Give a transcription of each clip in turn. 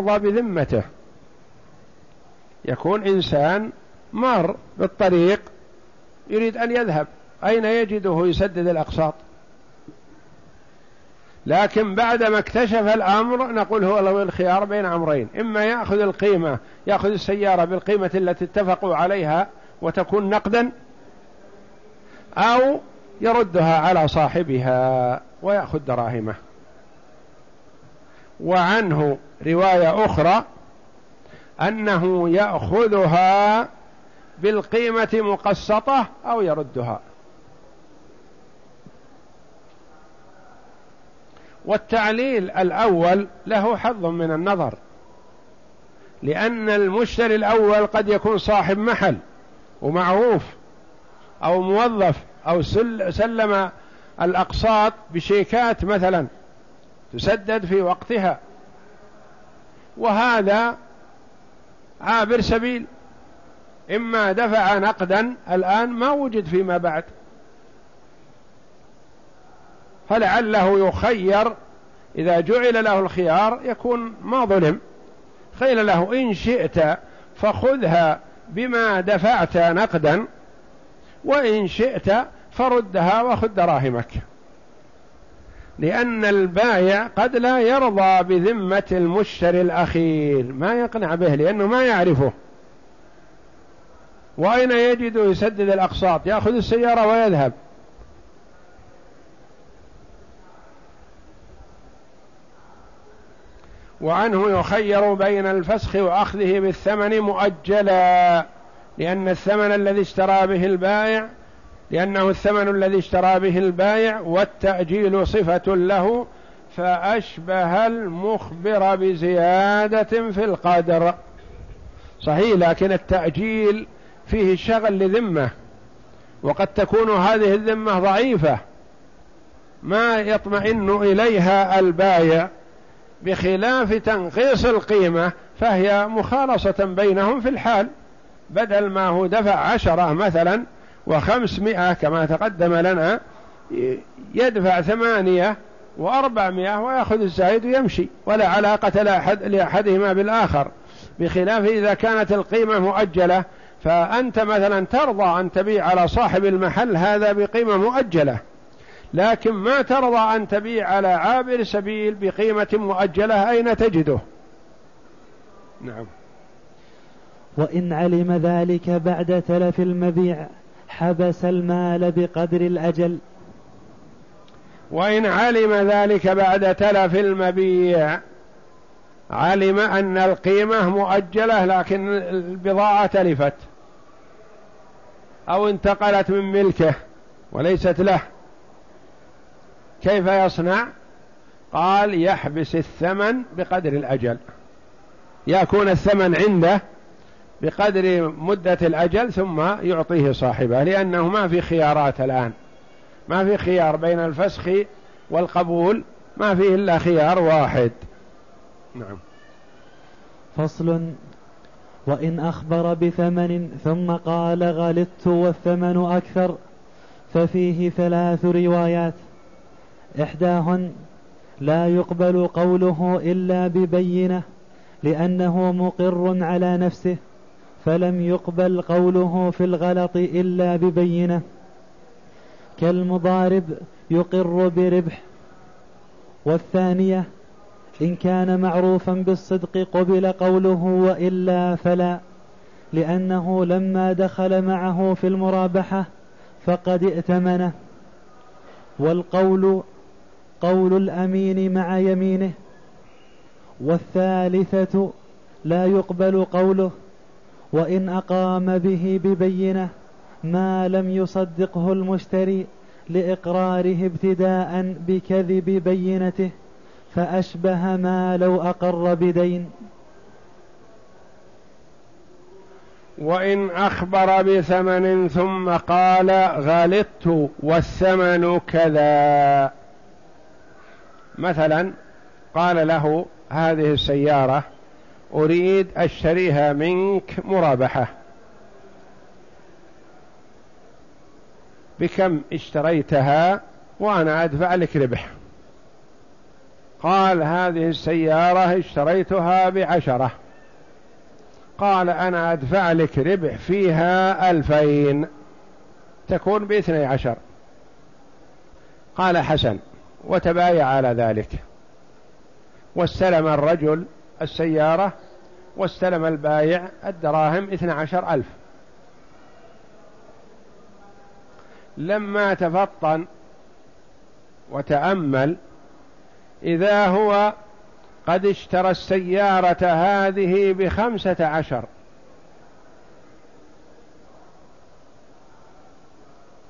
بذمته. يكون إنسان مر بالطريق يريد أن يذهب. أين يجده يسدد الأقساط؟ لكن بعدما اكتشف الأمر نقول هو له الخيار بين أمرين. إما يأخذ القيمة يأخذ السيارة بالقيمة التي اتفقوا عليها وتكون نقدا أو يردها على صاحبها ويأخذ دراهمه. وعنه رواية أخرى أنه يأخذها بالقيمة مقسطة أو يردها. والتعليل الأول له حظ من النظر لأن المشتري الأول قد يكون صاحب محل ومعروف أو موظف أو سلم الأقساط بشيكات مثلا. تسدد في وقتها. وهذا عابر سبيل. إما دفع نقدا الآن ما وجد فيما بعد. فلعله يخير إذا جعل له الخيار يكون ما ظلم. قيل له إن شئت فخذها بما دفعت نقدا وإن شئت فردها وخذ دراهمك. لأن البايع قد لا يرضى بذمة المشتري الأخير. ما يقنع به لأنه ما يعرفه. وأين يجد يسدد الأقساط؟ يأخذ السيارة ويذهب. وعنه يخير بين الفسخ وأخذه بالثمن مؤجلا لأن الثمن الذي اشترى به البائع لأنه الثمن الذي اشترى به البائع والتأجيل صفة له فأشبه المخبر بزيادة في القدر. صحيح لكن التأجيل فيه شغل لذمة وقد تكون هذه الذمة ضعيفة. ما يطمئن إليها البايع بخلاف تنقيص القيمة فهي مخالصة بينهم في الحال. بدل ما هو دفع عشرة مثلا وخمسمائة كما تقدم لنا يدفع ثمانية وأربعمائة ويأخذ الزايد ويمشي ولا علاقة لأحد لأحدهما بالآخر. بخلاف إذا كانت القيمة مؤجلة فأنت مثلا ترضى أن تبيع على صاحب المحل هذا بقيمة مؤجلة لكن ما ترضى أن تبيع على عابر سبيل بقيمة مؤجلة أين تجده؟ نعم. وإن علم ذلك بعد تلف المبيع حبس المال بقدر الأجل. وإن علم ذلك بعد تلف المبيع علم أن القيمة مؤجلة لكن البضاعة تلفت. أو انتقلت من ملكه وليست له. كيف يصنع؟ قال يحبس الثمن بقدر الأجل. يكون الثمن عنده بقدر مدة الأجل ثم يعطيه صاحبه لأنه ما في خيارات الآن. ما في خيار بين الفسخ والقبول ما فيه إلا خيار واحد. نعم. فصل. وإن أخبر بثمن ثم قال غلطت والثمن أكثر ففيه ثلاث روايات. إحداهن لا يقبل قوله إلا ببينة لأنه مقر على نفسه. فلم يقبل قوله في الغلط إلا ببينة. كالمضارب يقر بربح. والثانية إن كان معروفا بالصدق قبل قوله وإلا فلا لأنه لما دخل معه في المرابحة فقد ائتمنه. والقول قول الأمين مع يمينه. والثالثة لا يقبل قوله وإن أقام به ببينة ما لم يصدقه المشتري لإقراره ابتداء بكذب بينته فأشبه ما لو أقر بدين. وإن أخبر بثمن ثم قال غلطت والثمن كذا. مثلا قال له هذه السيارة أريد أشتريها منك مرابحة. بكم اشتريتها وأنا أدفع لك ربح؟ قال هذه السيارة اشتريتها بعشرة. قال أنا أدفع لك ربح فيها ألفين. تكون باثني عشر. قال حسن وتبايع على ذلك. واستلم الرجل السيارة واستلم البايع الدراهم اثنى عشر ألف. لما تفطن وتأمل إذا هو قد اشترى السيارة هذه بخمسة عشر.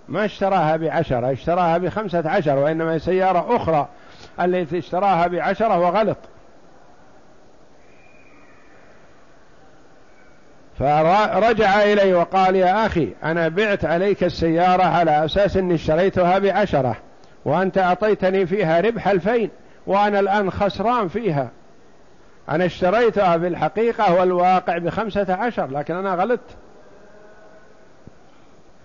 ما اشتراها بعشرة اشتراها بخمسة عشر وإنما سيارة أخرى. التي اشتراها بعشرة وغلط فرجع إلي وقال يا أخي أنا بعت عليك السيارة على أساس أني اشتريتها بعشرة وأنت أعطيتني فيها ربح ألفين وأنا الآن خسران فيها. أنا اشتريتها في الحقيقة والواقع بخمسة عشر لكن أنا غلطت.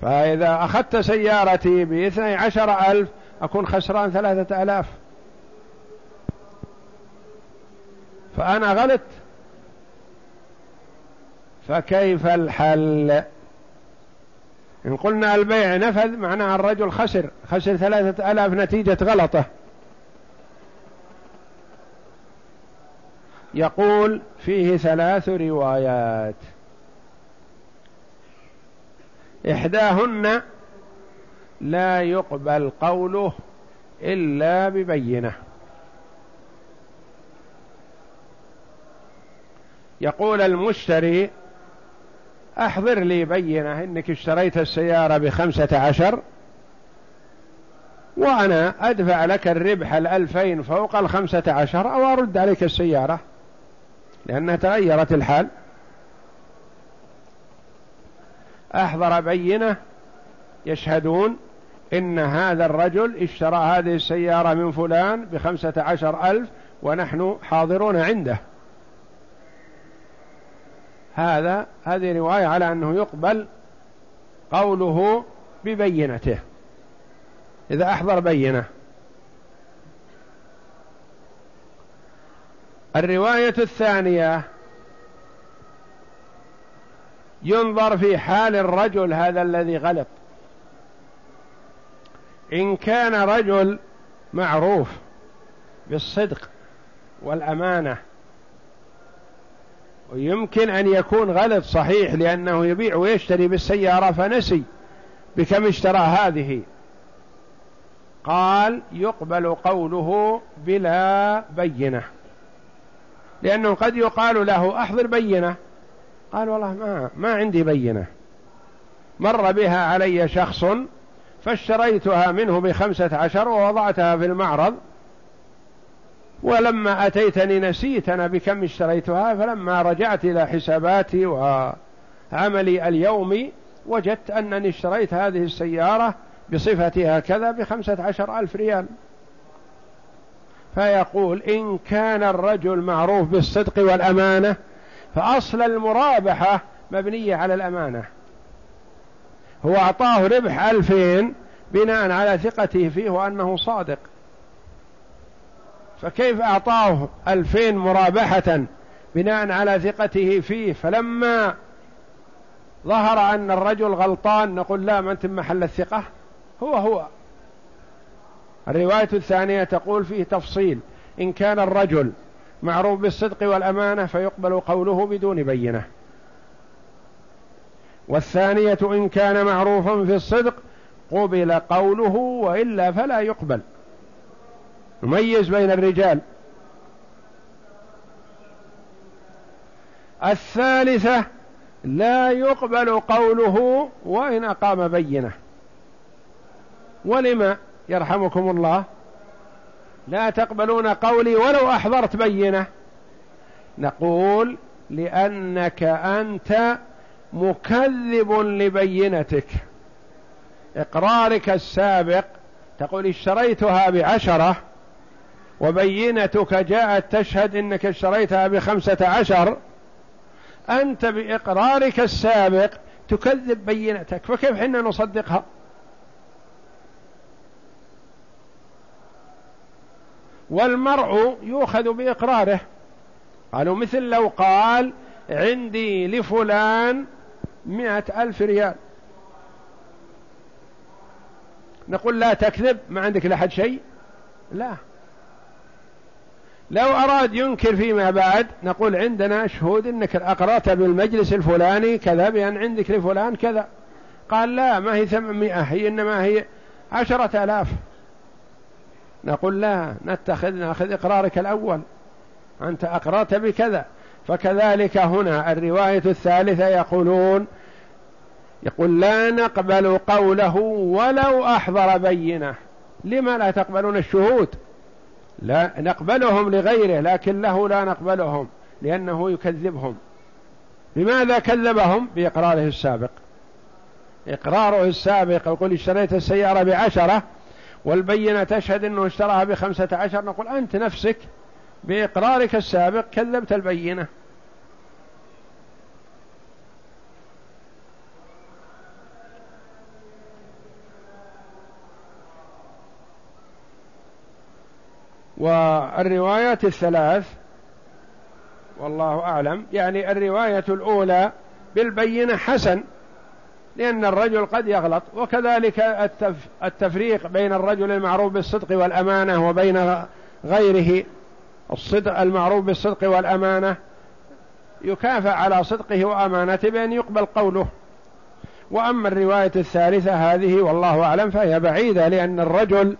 فإذا أخذت سيارتي باثني عشر ألف أكون خسران ثلاثة ألاف. فأنا غلط فكيف الحل؟ إن قلنا البيع نفذ معناها الرجل خسر. خسر ثلاثة ألاف نتيجة غلطة. يقول فيه ثلاث روايات. إحداهن لا يقبل قوله إلا ببينة. يقول المشتري أحضر لي بينة إنك اشتريت السيارة بخمسة عشر وأنا أدفع لك الربح الألفين فوق الخمسة عشر أو أرد عليك السيارة لأنها تغيرت الحال. أحضر بينة يشهدون إن هذا الرجل اشترى هذه السيارة من فلان بخمسة عشر ألف ونحن حاضرون عنده. هذا هذه رواية على أنه يقبل قوله ببينته. إذا أحضر بينة. الرواية الثانية ينظر في حال الرجل هذا الذي غلط. إن كان رجل معروف بالصدق والأمانة ويمكن أن يكون غلط صحيح لأنه يبيع ويشتري بالسيارة فنسي بكم اشترى هذه. قال يقبل قوله بلا بينة لأنه قد يقال له أحضر بينة. قال والله ما, ما عندي بينة. مر بها علي شخص فاشتريتها منه بخمسة عشر ووضعتها في المعرض. ولما أتيتني نسيت أنا بكم اشتريتها فلما رجعت إلى حساباتي وعملي اليومي وجدت أنني اشتريت هذه السيارة بصفتها كذا بخمسة عشر ألف ريال. فيقول إن كان الرجل معروف بالصدق والأمانة فأصل المرابحة مبنية على الأمانة. هو أعطاه ربح ألفين بناء على ثقته فيه وأنه صادق. فكيف أعطاه ألفين مرابحة بناء على ثقته فيه؟ فلما ظهر أن الرجل غلطان نقول لا ما أنت محل الثقة. هو هو. الرواية الثانية تقول فيه تفصيل. إن كان الرجل معروف بالصدق والأمانة فيقبل قوله بدون بينة. والثانية إن كان معروفا في الصدق قبل قوله وإلا فلا يقبل. نميز بين الرجال. الثالثة لا يقبل قوله وإن أقام بينة. ولما؟ يرحمكم الله. لا تقبلون قولي ولو أحضرت بينة. نقول لأنك أنت مكذب لبينتك. إقرارك السابق تقول اشتريتها بعشرة وبينتك جاءت تشهد إنك اشتريتها بخمسة عشر أنت بإقرارك السابق تكذب بينتك فكيف حنا نصدقها؟ والمرء يؤخذ بإقراره. قالوا مثل لو قال عندي لفلان مئة ألف ريال. نقول لا تكذب ما عندك لحد شيء؟ لا. لو أراد ينكر فيما بعد نقول عندنا شهود أنك أقرأت بالمجلس الفلاني كذا بأن عندك لفلان كذا. قال لا ما هي ثمانمائة هي إنما هي عشرة آلاف. نقول لا نتخذ نأخذ إقرارك الأول. أنت أقرأت بكذا. فكذلك هنا الرواية الثالثة يقولون يقول لا نقبل قوله ولو أحضر بينة. لما لا تقبلون الشهود؟ لا نقبلهم لغيره لكن له لا نقبلهم لأنه يكذبهم. بماذا كذبهم؟ بإقراره السابق. إقراره السابق يقول اشتريت السيارة بعشرة والبينة تشهد أنه اشتراها بخمسة عشر نقول أنت نفسك بإقرارك السابق كذبت البينة. والروايات الثلاث والله أعلم يعني الرواية الأولى بالبينة حسن لأن الرجل قد يغلط وكذلك التفريق بين الرجل المعروف بالصدق والأمانة وبين غيره. الصدق المعروف بالصدق والأمانة يكافأ على صدقه وأمانته بأن يقبل قوله. وأما الرواية الثالثة هذه والله أعلم فهي بعيدة لأن الرجل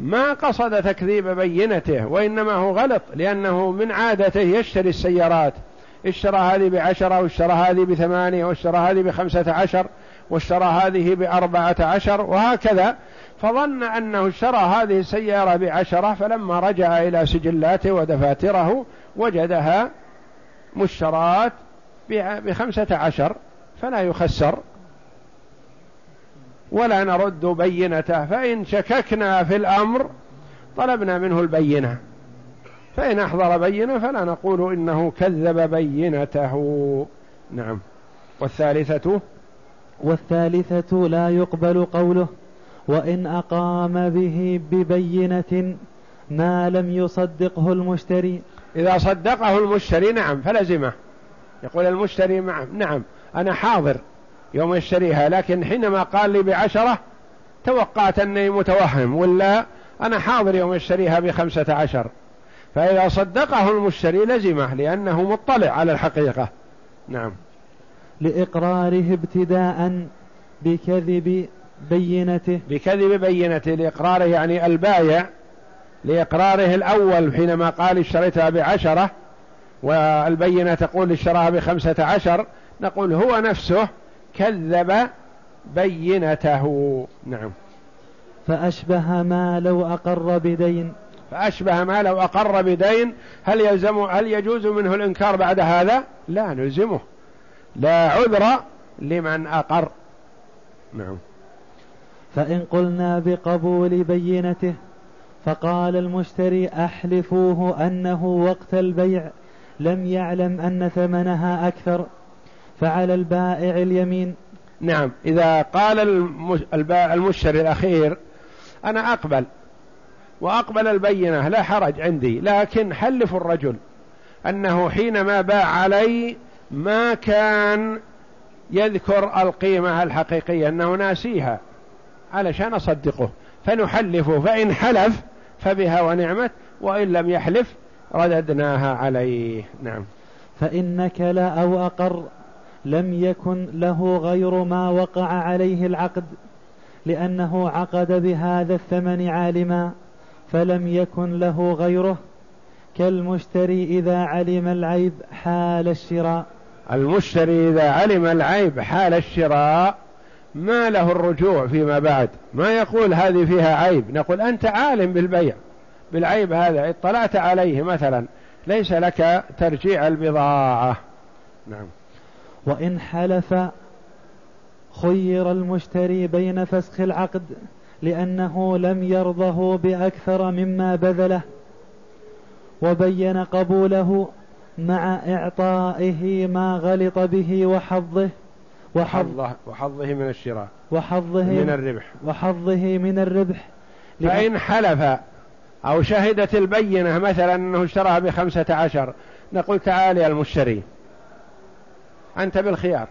ما قصد تكذيب بينته وإنما هو غلط لأنه من عادته يشتري السيارات. اشترى هذه بعشرة واشترى هذه بثمانية واشترى هذه بخمسة عشر واشترى هذه بأربعة عشر وهكذا. فظن أنه اشترى هذه السيارة بعشرة فلما رجع إلى سجلاته ودفاتره وجدها مشترات بخمسة عشر فلا يخسر. ولا نرد بينته. فإن شككنا في الأمر طلبنا منه البينة. فإن أحضر بينة فلا نقول إنه كذب بينته. نعم. والثالثة؟ والثالثة لا يقبل قوله وإن أقام به ببينة ما لم يصدقه المشتري. إذا صدقه المشتري نعم فلزمه. يقول المشتري نعم أنا حاضر. يوم يشتريها لكن حينما قال لي بعشرة توقعت أني متوهم ولا أنا حاضر يوم يشتريها بخمسة عشر. فإذا صدقه المشتري لزمه لأنه مطلع على الحقيقة. نعم. لإقراره ابتداء بكذب بينته. بكذب بينته لإقراره يعني البايع لإقراره الأول حينما قال اشتريتها بعشرة والبينة تقول اشتراها بخمسة عشر نقول هو نفسه كذب بينته. نعم. فأشبه ما لو أقر بدين. فأشبه ما لو أقر بدين. هل يلزم هل يجوز منه الإنكار بعد هذا؟ لا نلزمه. لا عذر لمن أقر. نعم. فإن قلنا بقبول بينته فقال المشتري أحلفوه أنه وقت البيع لم يعلم أن ثمنها أكثر. فعلى البائع اليمين. نعم. إذا قال المشتري الأخير أنا أقبل. وأقبل البينة لا حرج عندي. لكن حلف الرجل أنه حينما باع علي ما كان يذكر القيمة الحقيقية أنه ناسيها. علشان أصدقه. فنحلفه. فإن حلف فبها ونعمت. وإن لم يحلف رددناها عليه. نعم. فإن كلا أو أقر. لم يكن له غير ما وقع عليه العقد لأنه عقد بهذا الثمن عالما فلم يكن له غيره كالمشتري إذا علم العيب حال الشراء. المشتري إذا علم العيب حال الشراء ما له الرجوع فيما بعد. ما يقول هذه فيها عيب؟ نقول أنت عالم بالبيع. بالعيب هذا اطلعت عليه مثلا ليس لك ترجيع البضاعة. نعم. وإن حلف خير المشتري بين فسخ العقد لأنه لم يرضه بأكثر مما بذله وبين قبوله مع إعطائه ما غلط به وحظه وحظه وحظه من الشراء وحظه من الربح. وحظه من الربح. فإن حلف أو شهدت البينة مثلا أنه اشتراها بخمسة عشر نقول تعال يا المشتري. أنت بالخيار.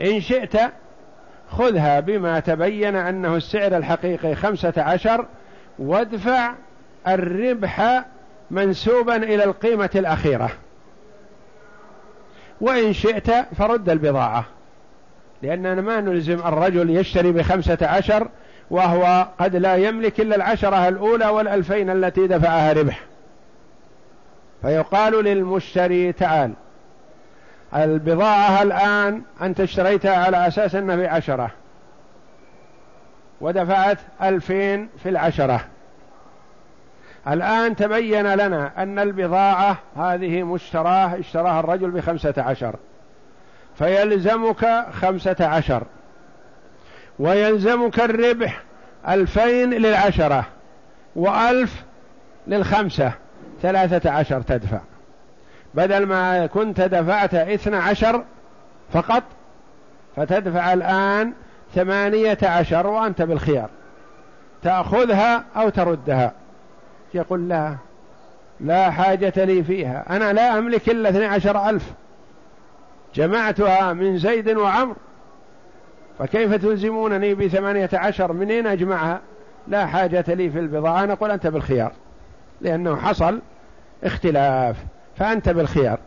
إن شئت خذها بما تبين أنه السعر الحقيقي خمسة عشر وادفع الربح منسوبا إلى القيمة الأخيرة. وإن شئت فرد البضاعة. لأننا ما نلزم الرجل يشتري بخمسة عشر وهو قد لا يملك إلا العشرة الأولى والألفين التي دفعها ربح. فيقال للمشتري تعال البضاعة الآن أنت اشتريتها على أساس أنها بعشرة. ودفعت ألفين في العشرة. الآن تبين لنا أن البضاعة هذه مشتراه اشتراها الرجل بخمسة عشر. فيلزمك خمسة عشر. ويلزمك الربح ألفين للعشرة وألف للخمسة. ثلاثة عشر تدفع. بدل ما كنت دفعت اثنى عشر فقط فتدفع الآن ثمانية عشر وأنت بالخيار. تأخذها أو تردها. يقول لا لا حاجة لي فيها. أنا لا أملك إلا اثنى عشر ألف. جمعتها من زيد وعمر فكيف تلزمونني بثمانية عشر؟ منين أجمعها؟ لا حاجة لي في البضاعة. نقول أنت بالخيار لأنه حصل اختلاف. فأنت بالخيار.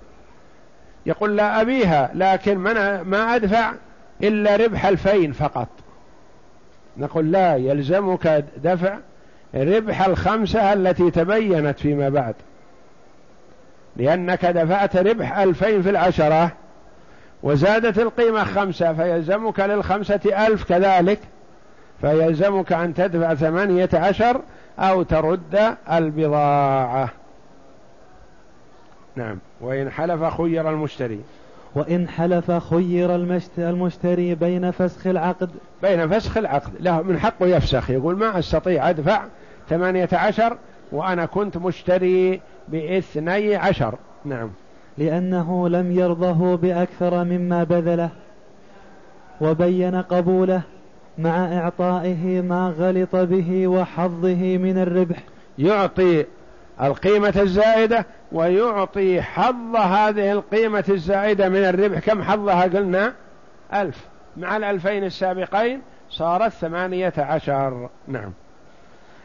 يقول لا أبيها لكن ما أدفع إلا ربح الفين فقط. نقول لا يلزمك دفع ربح الخمسة التي تبينت فيما بعد. لأنك دفعت ربح ألفين في العشرة وزادت القيمة خمسة فيلزمك للخمسة ألف كذلك. فيلزمك أن تدفع ثمانية عشر أو ترد البضاعة. نعم. وإن حلف خير المشتري. وإن حلف خير المشتري بين فسخ العقد. بين فسخ العقد. له من حقه يفسخ. يقول ما أستطيع أدفع ثمانية عشر وأنا كنت مشتري باثني عشر. نعم. لأنه لم يرضه بأكثر مما بذله. وبين قبوله مع إعطائه ما غلط به وحظه من الربح. يعطي القيمة الزائدة ويعطي حظ هذه القيمة الزائدة من الربح. كم حظها؟ قلنا ألف. مع الألفين السابقين صارت ثمانية عشر. نعم.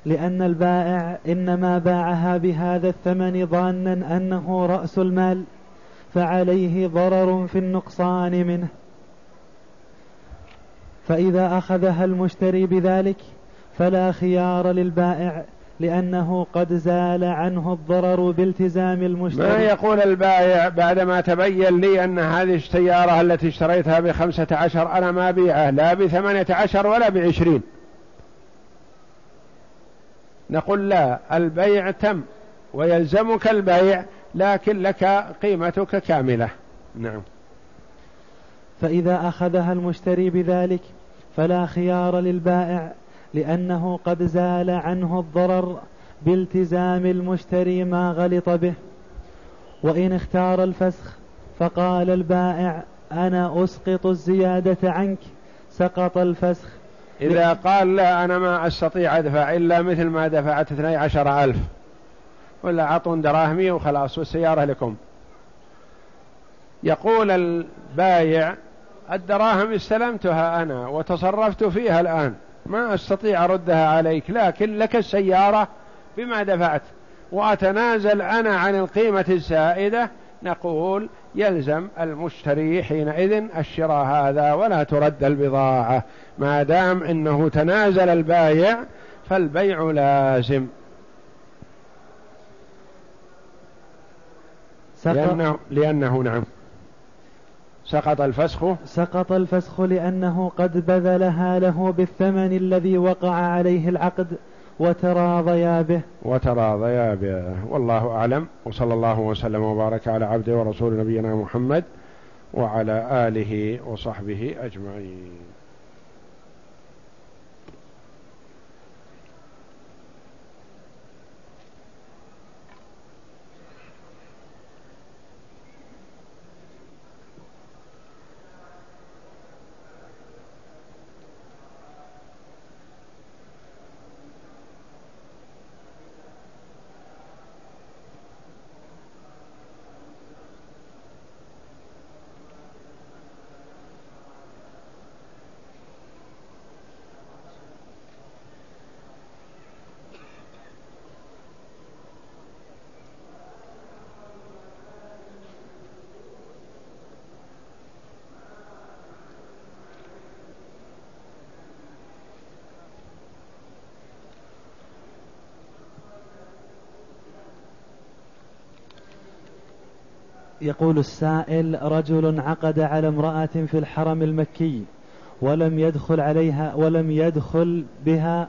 لأن البائع إنما باعها بهذا الثمن ظانا أنه رأس المال فعليه ضرر في النقصان منه. فإذا أخذها المشتري بذلك فلا خيار للبائع لأنه قد زال عنه الضرر بالتزام المشتري. ما يقول البائع بعدما تبين لي أن هذه السيارة التي اشتريتها بخمسة عشر أنا ما بيعه لا بثمانية عشر ولا بعشرين. نقول لا البيع تم ويلزمك البيع لكن لك قيمتك كاملة. نعم. فإذا أخذها المشتري بذلك فلا خيار للبائع لأنه قد زال عنه الضرر بالتزام المشتري ما غلط به. وإن اختار الفسخ فقال البائع أنا أسقط الزيادة عنك سقط الفسخ. إذا قال لا أنا ما أستطيع أدفع إلا مثل ما دفعت اثني عشر ألف. ولا عطون دراهمي وخلاص والسيارة لكم. يقول البايع الدراهم استلمتها أنا وتصرفت فيها الآن. ما أستطيع أردها عليك لكن لك السيارة بما دفعت. وأتنازل أنا عن القيمة الزائدة نقول يلزم المشتري حينئذ الشراء هذا ولا ترد البضاعة. ما دام إنه تنازل البايع فالبيع لازم. لأنه, لأنه نعم. سقط الفسخ. سقط الفسخ لأنه قد بذلها له بالثمن الذي وقع عليه العقد وتراضيا به. وتراضيا به. والله أعلم. وصلى الله وسلم وبارك على عبده ورسول نبينا محمد وعلى آله وصحبه أجمعين. يقول السائل رجل عقد على امرأة في الحرم المكي ولم يدخل عليها ولم يدخل بها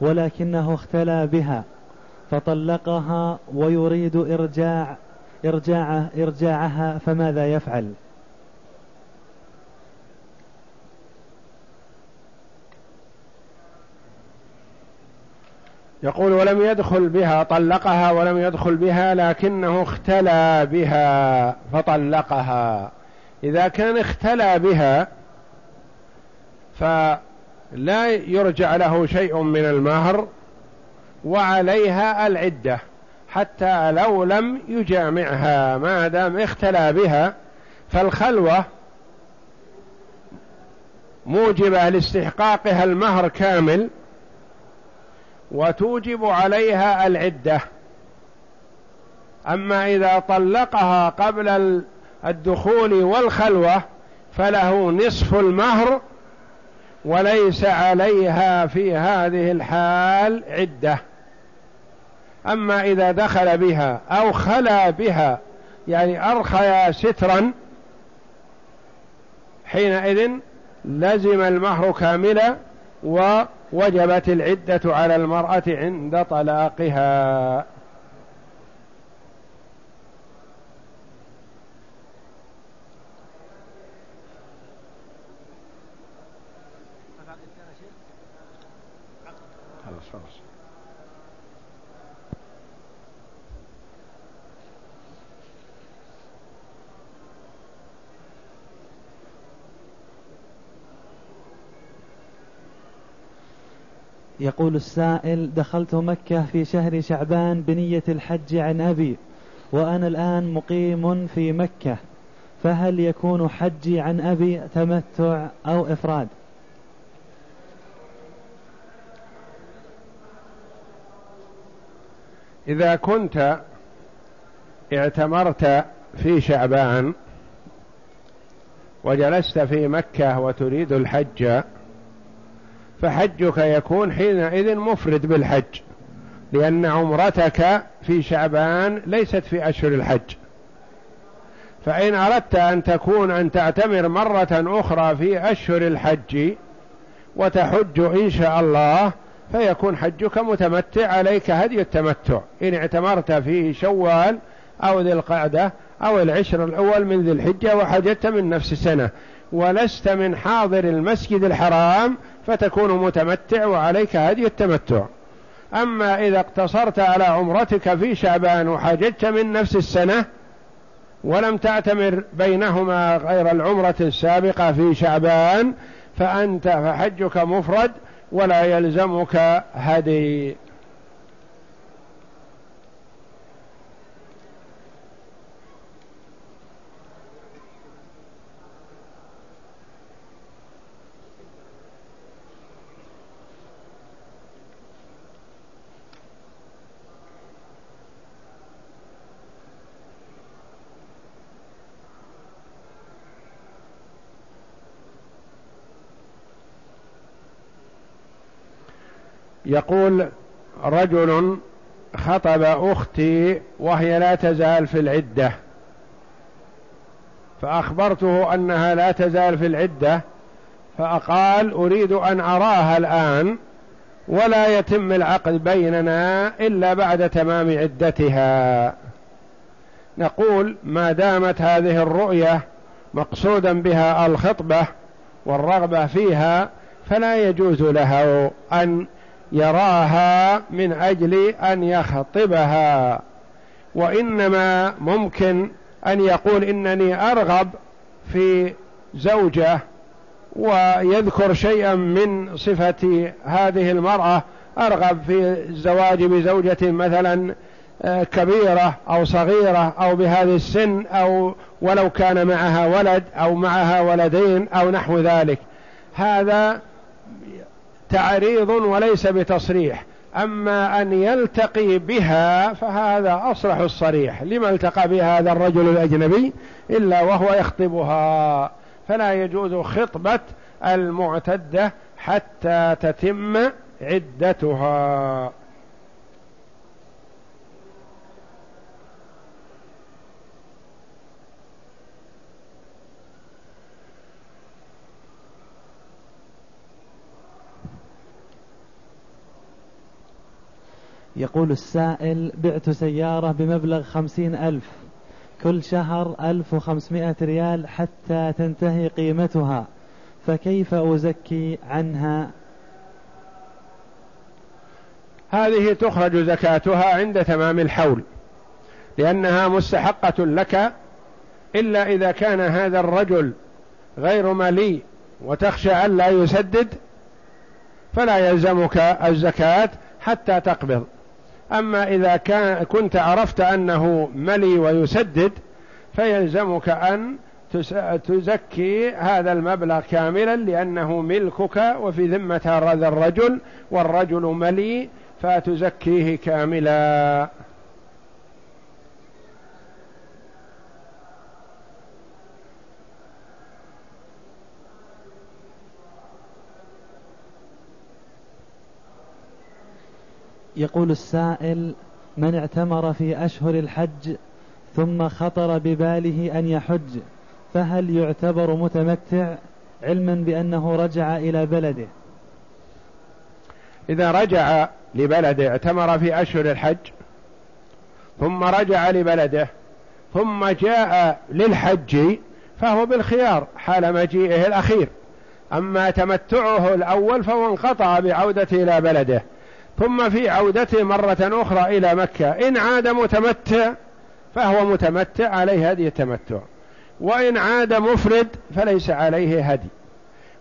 ولكنه اختلى بها فطلقها ويريد إرجاع إرجاع إرجاعها فماذا يفعل؟ يقول ولم يدخل بها طلقها ولم يدخل بها لكنه اختلى بها فطلقها. إذا كان اختلى بها فلا يرجع له شيء من المهر وعليها العدة حتى لو لم يجامعها. ما دام اختلى بها فالخلوة موجبة لاستحقاقها المهر كامل وتوجب عليها العدة. أما إذا طلقها قبل الدخول والخلوة فله نصف المهر وليس عليها في هذه الحال عدة. أما إذا دخل بها أو خلا بها يعني أرخيا سترا حينئذ لزم المهر كاملا ووجبت العدة على المرأة عند طلاقها. يقول السائل دخلت مكة في شهر شعبان بنية الحج عن أبي وأنا الآن مقيم في مكة فهل يكون حجي عن أبي تمتع أو إفراد؟ إذا كنت اعتمرت في شعبان وجلست في مكة وتريد الحج فحجك يكون حينئذ مفرد بالحج لأن عمرتك في شعبان ليست في أشهر الحج. فإن أردت أن تكون أن تعتمر مرة أخرى في أشهر الحج وتحج إن شاء الله فيكون حجك متمتع عليك هدي التمتع. إن اعتمرت في شوال أو ذي القعدة أو العشر الأول من ذي الحجة وحجت من نفس سنة ولست من حاضر المسجد الحرام فتكون متمتع وعليك هدي التمتع. أما إذا اقتصرت على عمرتك في شعبان وحججت من نفس السنة ولم تعتمر بينهما غير العمرة السابقة في شعبان فأنت فحجك مفرد ولا يلزمك هدي. يقول رجل خطب أختي وهي لا تزال في العدة. فأخبرته أنها لا تزال في العدة فقال أريد أن أراها الآن ولا يتم العقد بيننا إلا بعد تمام عدتها. نقول ما دامت هذه الرؤية مقصودا بها الخطبة والرغبة فيها فلا يجوز له أن يراها من أجل أن يخطبها. وإنما ممكن أن يقول إنني أرغب في زوجة ويذكر شيئا من صفة هذه المرأة أرغب في الزواج بزوجة مثلا آه، كبيرة أو صغيرة أو بهذه السن أو ولو كان معها ولد أو معها ولدين أو نحو ذلك. هذا تعريض وليس بتصريح. أما أن يلتقي بها فهذا أصرح الصريح. لما التقى بها هذا الرجل الأجنبي؟ إلا وهو يخطبها. فلا يجوز خطبة المعتدة حتى تتم عدتها. يقول السائل بعت سيارة بمبلغ خمسين ألف. كل شهر ألف وخمسمائة ريال حتى تنتهي قيمتها. فكيف أزكي عنها؟ هذه تخرج زكاتها عند تمام الحول لأنها مستحقة لك إلا إذا كان هذا الرجل غير ملي وتخشى ألا يسدد فلا يلزمك الزكاة حتى تقبض. أما إذا كان كنت عرفت أنه ملي ويسدد فيلزمك أن تزكي هذا المبلغ كاملا لأنه ملكك وفي ذمة هذا الرجل والرجل ملي فتزكيه كاملا. يقول السائل من اعتمر في أشهر الحج ثم خطر بباله أن يحج فهل يعتبر متمتع علما بأنه رجع إلى بلده؟ إذا رجع لبلده اعتمر في أشهر الحج ثم رجع لبلده ثم جاء للحج فهو بالخيار حال مجيئه الأخير. أما تمتعه الأول فهو انقطع بعودته إلى بلده. ثم في عودته مرة أخرى إلى مكة. إن عاد متمتع فهو متمتع عليه هدي التمتع. وإن عاد مفرد فليس عليه هدي.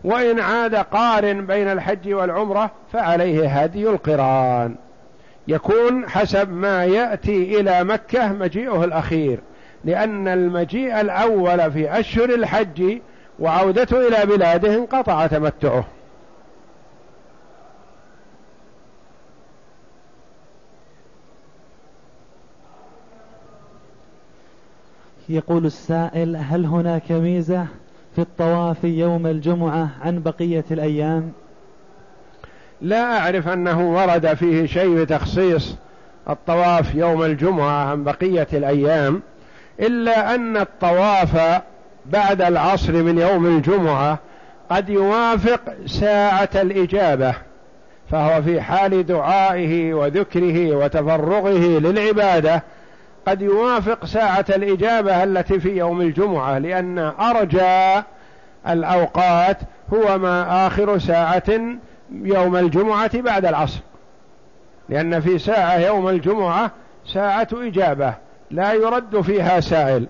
وإن عاد قارن بين الحج والعمرة فعليه هدي القران. يكون حسب ما يأتي إلى مكة مجيئه الأخير لأن المجيء الأول في أشهر الحج وعودته إلى بلاده انقطع تمتعه. يقول السائل هل هناك ميزة في الطواف يوم الجمعة عن بقية الأيام؟ لا أعرف أنه ورد فيه شيء بتخصيص الطواف يوم الجمعة عن بقية الأيام إلا أن الطواف بعد العصر من يوم الجمعة قد يوافق ساعة الإجابة فهو في حال دعائه وذكره وتفرغه للعبادة قد يوافق ساعة الإجابة التي في يوم الجمعة لأن أرجى الأوقات هو ما آخر ساعة يوم الجمعة بعد العصر. لأن في ساعة يوم الجمعة ساعة إجابة لا يرد فيها سائل.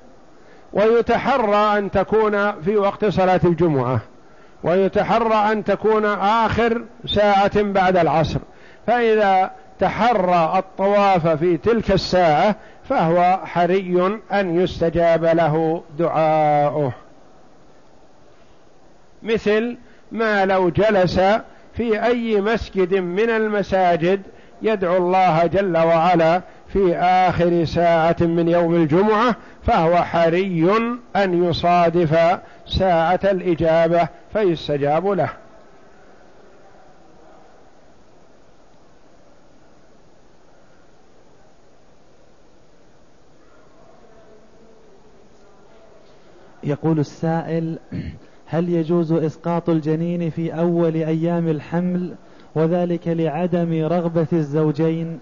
ويتحرى أن تكون في وقت صلاة الجمعة. ويتحرى أن تكون آخر ساعة بعد العصر. فإذا تحرى الطواف في تلك الساعة فهو حري أن يستجاب له دعاؤه. مثل ما لو جلس في أي مسجد من المساجد يدعو الله جل وعلا في آخر ساعة من يوم الجمعة فهو حري أن يصادف ساعة الإجابة فيستجاب له. يقول السائل هل يجوز إسقاط الجنين في أول أيام الحمل وذلك لعدم رغبة الزوجين؟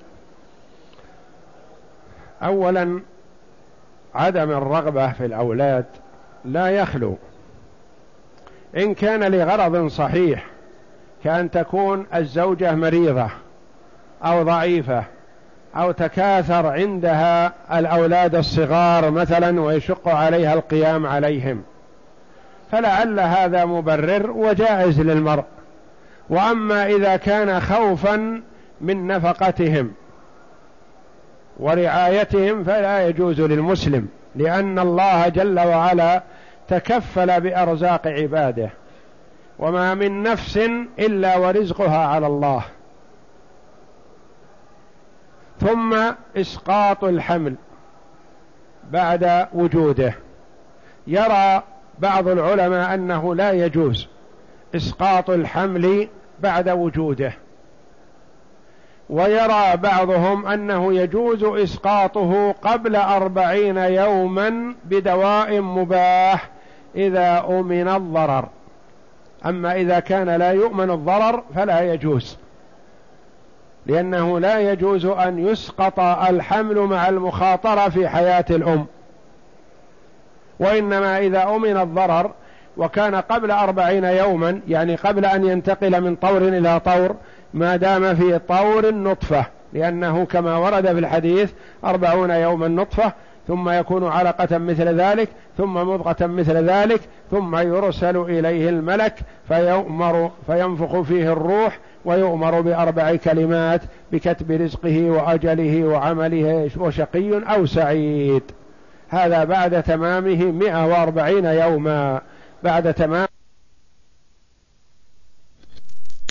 أولا عدم الرغبة في الأولاد لا يخلو. إن كان لغرض صحيح كأن تكون الزوجة مريضة أو ضعيفة أو تكاثر عندها الأولاد الصغار مثلا ويشق عليها القيام عليهم. فلعل هذا مبرر وجائز للمرء. وأما إذا كان خوفا من نفقتهم ورعايتهم فلا يجوز للمسلم لأن الله جل وعلا تكفل بأرزاق عباده. وما من نفس إلا ورزقها على الله. ثم إسقاط الحمل بعد وجوده. يرى بعض العلماء أنه لا يجوز إسقاط الحمل بعد وجوده. ويرى بعضهم أنه يجوز إسقاطه قبل أربعين يوما بدواء مباح إذا أمن الضرر. أما إذا كان لا يؤمن الضرر فلا يجوز. لأنه لا يجوز أن يسقط الحمل مع المخاطرة في حياة الأم. وإنما إذا أمن الضرر وكان قبل أربعين يوما يعني قبل أن ينتقل من طور إلى طور ما دام في طور النطفة لأنه كما ورد في الحديث أربعون يوما نطفة ثم يكون علقة مثل ذلك ثم مضغة مثل ذلك ثم يرسل إليه الملك فيؤمر فينفخ فيه الروح ويؤمر بأربع كلمات بكتب رزقه وأجله وعمله وشقي أو سعيد. هذا بعد تمامه مئة وأربعين يوما. بعد تمام